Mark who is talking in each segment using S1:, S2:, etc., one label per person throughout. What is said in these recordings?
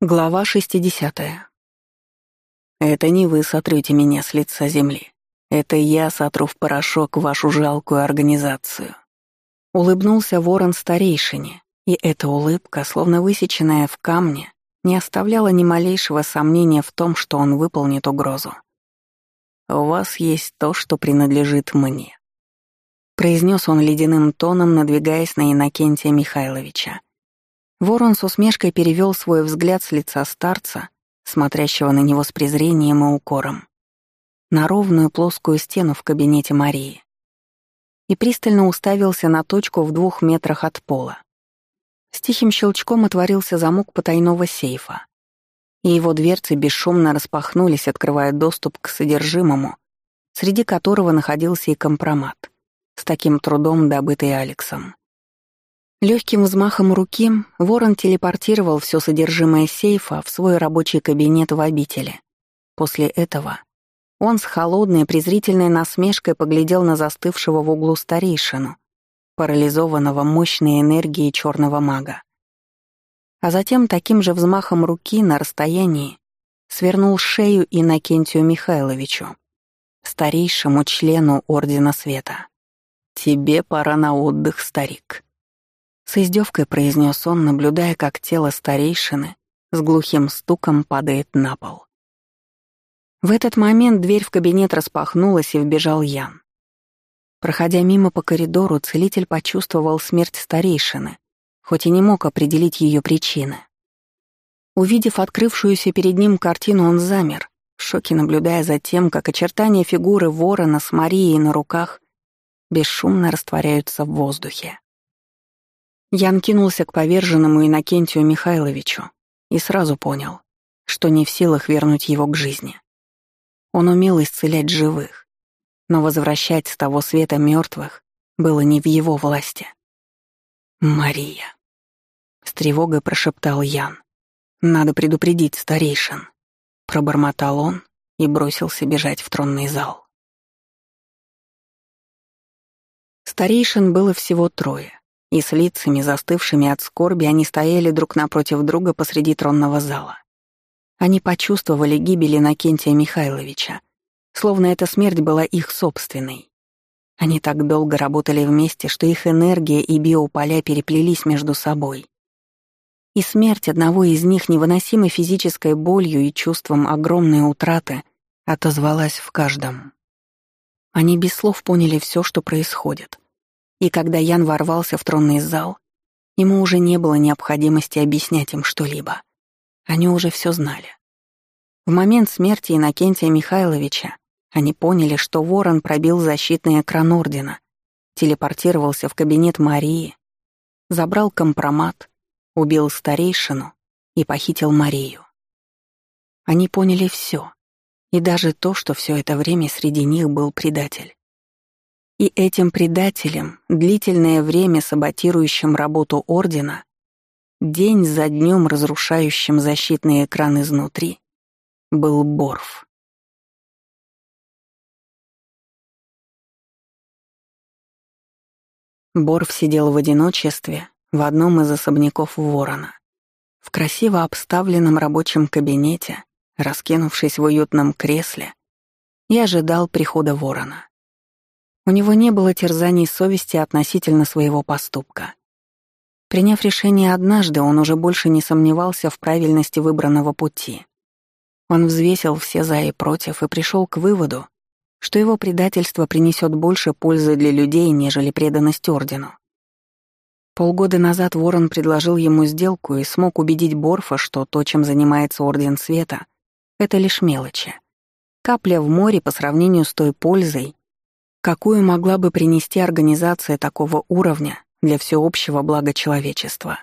S1: Глава 60. «Это не вы сотрете меня с лица земли. Это я сотру в порошок вашу жалкую организацию». Улыбнулся ворон старейшине, и эта улыбка, словно высеченная в камне, не оставляла ни малейшего сомнения в том, что он выполнит угрозу. «У вас есть то, что принадлежит мне», — произнес он ледяным тоном, надвигаясь на Иннокентия Михайловича. Ворон с усмешкой перевел свой взгляд с лица старца, смотрящего на него с презрением и укором, на ровную плоскую стену в кабинете Марии и пристально уставился на точку в двух метрах от пола. С тихим щелчком отворился замок потайного сейфа, и его дверцы бесшумно распахнулись, открывая доступ к содержимому, среди которого находился и компромат, с таким трудом добытый Алексом. Легким взмахом руки ворон телепортировал все содержимое сейфа в свой рабочий кабинет в обители. После этого он с холодной презрительной насмешкой поглядел на застывшего в углу старейшину, парализованного мощной энергией черного мага. А затем таким же взмахом руки на расстоянии свернул шею Иннокентию Михайловичу, старейшему члену Ордена Света. «Тебе пора на отдых, старик», с издевкой произнес он, наблюдая, как тело старейшины с глухим стуком падает на пол. В этот момент дверь в кабинет распахнулась и вбежал Ян. Проходя мимо по коридору, целитель почувствовал смерть старейшины, хоть и не мог определить ее причины. Увидев открывшуюся перед ним картину, он замер, в шоке наблюдая за тем, как очертания фигуры ворона с Марией на руках бесшумно растворяются в воздухе. Ян кинулся к поверженному Иннокентию Михайловичу и сразу понял, что не в силах вернуть его к жизни. Он умел исцелять живых, но возвращать с того света мертвых было не в его власти. «Мария», — с тревогой прошептал Ян, — «надо предупредить старейшин», — пробормотал он и бросился бежать в тронный зал. Старейшин было всего трое и с лицами, застывшими от скорби, они стояли друг напротив друга посреди тронного зала. Они почувствовали гибель Иннокентия Михайловича, словно эта смерть была их собственной. Они так долго работали вместе, что их энергия и биополя переплелись между собой. И смерть одного из них невыносимой физической болью и чувством огромной утраты отозвалась в каждом. Они без слов поняли все, что происходит. И когда Ян ворвался в тронный зал, ему уже не было необходимости объяснять им что-либо. Они уже все знали. В момент смерти Иннокентия Михайловича они поняли, что Ворон пробил защитный экран Ордена, телепортировался в кабинет Марии, забрал компромат, убил старейшину и похитил Марию. Они поняли все, и даже то, что все это время среди них был предатель. И этим предателем, длительное время саботирующим работу Ордена, день за днем разрушающим защитный экран изнутри, был Борф. Борф сидел в одиночестве в одном из особняков Ворона. В красиво обставленном рабочем кабинете, раскинувшись в уютном кресле, и ожидал прихода Ворона. У него не было терзаний совести относительно своего поступка. Приняв решение однажды, он уже больше не сомневался в правильности выбранного пути. Он взвесил все «за» и «против» и пришел к выводу, что его предательство принесет больше пользы для людей, нежели преданность Ордену. Полгода назад Ворон предложил ему сделку и смог убедить Борфа, что то, чем занимается Орден Света, — это лишь мелочи. Капля в море по сравнению с той пользой, какую могла бы принести организация такого уровня для всеобщего блага человечества.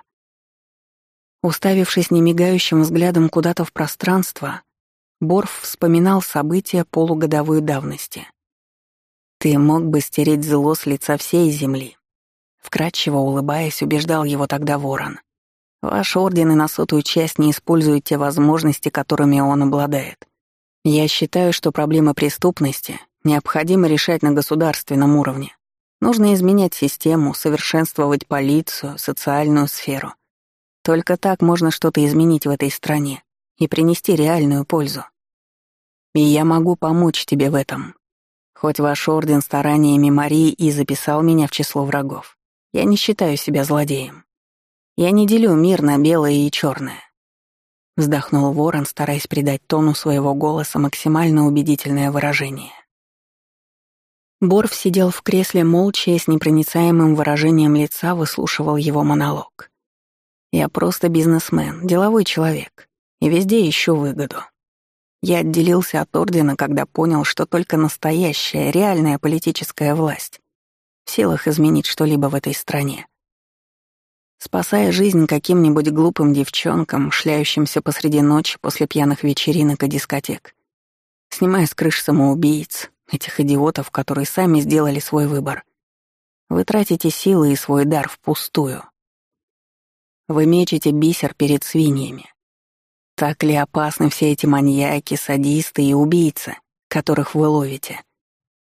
S1: Уставившись немигающим взглядом куда-то в пространство, Борф вспоминал события полугодовой давности. «Ты мог бы стереть зло с лица всей земли», Вкратчиво улыбаясь, убеждал его тогда Ворон. «Ваш орден и на сотую часть не использует те возможности, которыми он обладает. Я считаю, что проблема преступности необходимо решать на государственном уровне. Нужно изменять систему, совершенствовать полицию, социальную сферу. Только так можно что-то изменить в этой стране и принести реальную пользу. И я могу помочь тебе в этом. Хоть ваш орден стараниями Марии и записал меня в число врагов, я не считаю себя злодеем. Я не делю мир на белое и черное. Вздохнул ворон, стараясь придать тону своего голоса максимально убедительное выражение. Борф сидел в кресле молча и с непроницаемым выражением лица выслушивал его монолог. «Я просто бизнесмен, деловой человек, и везде ищу выгоду. Я отделился от Ордена, когда понял, что только настоящая, реальная политическая власть в силах изменить что-либо в этой стране. Спасая жизнь каким-нибудь глупым девчонкам, шляющимся посреди ночи после пьяных вечеринок и дискотек. Снимая с крыш самоубийц, этих идиотов, которые сами сделали свой выбор. Вы тратите силы и свой дар впустую. Вы мечете бисер перед свиньями. Так ли опасны все эти маньяки, садисты и убийцы, которых вы ловите,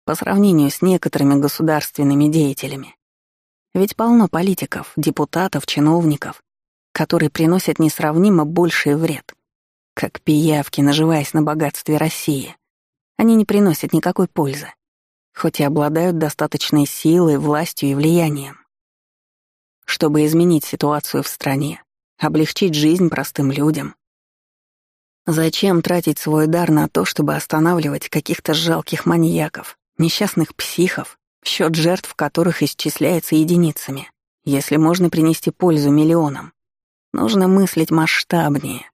S1: по сравнению с некоторыми государственными деятелями? Ведь полно политиков, депутатов, чиновников, которые приносят несравнимо больший вред. Как пиявки, наживаясь на богатстве России. Они не приносят никакой пользы, хоть и обладают достаточной силой, властью и влиянием. Чтобы изменить ситуацию в стране, облегчить жизнь простым людям. Зачем тратить свой дар на то, чтобы останавливать каких-то жалких маньяков, несчастных психов, счет жертв которых исчисляется единицами. Если можно принести пользу миллионам, нужно мыслить масштабнее.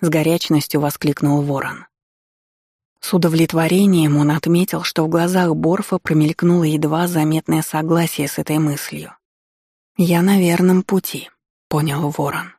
S1: С горячностью воскликнул Ворон. С удовлетворением он отметил, что в глазах Борфа промелькнуло едва заметное согласие с этой мыслью. «Я на верном пути», — понял Ворон.